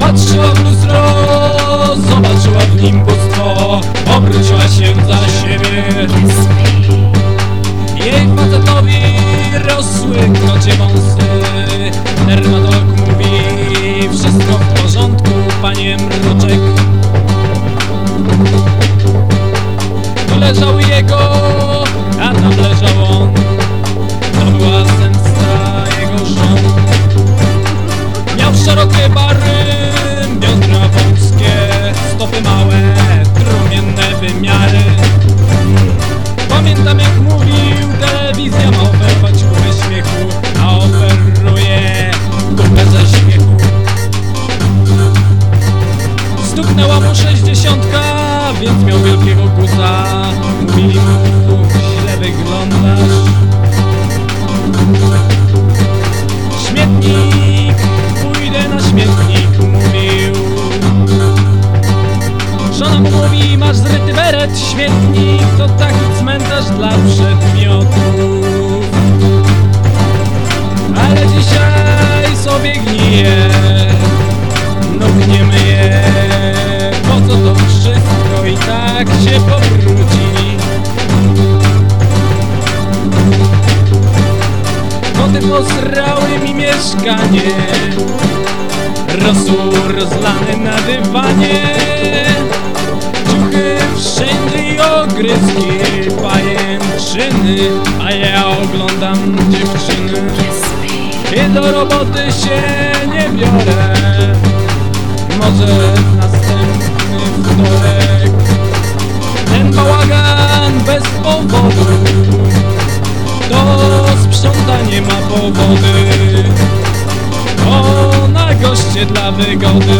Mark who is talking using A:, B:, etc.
A: Patrzyła w lustro, zobaczyła w nim bóstwo Obróciła się za siebie. Jej facetowi rosły kocie wąsy Pamiętam jak mówił, telewizja ma oferować kupę śmiechu, a oferuje kupę ze śmiechu. Stuknęła mu sześćdziesiątka, więc miał wielkiego guza. Mówili mu, źle wyglądasz. Śmietnik, pójdę na śmietnik, mówił Żona mu mówi, masz zryty beret, śmietnik dla przedmiotów. Ale dzisiaj sobie gnije Nóg nie myje Po co to wszystko i tak się powróci. Koty posrały mi mieszkanie Rosół rozlany na dywanie. Ciuchy wszędzie i ogryzki A ja oglądam dziewczyny. I do roboty się nie biorę Może następny wtorek. Ten bałagan bez powodu to sprzątanie ma powody. To na goście dla wygody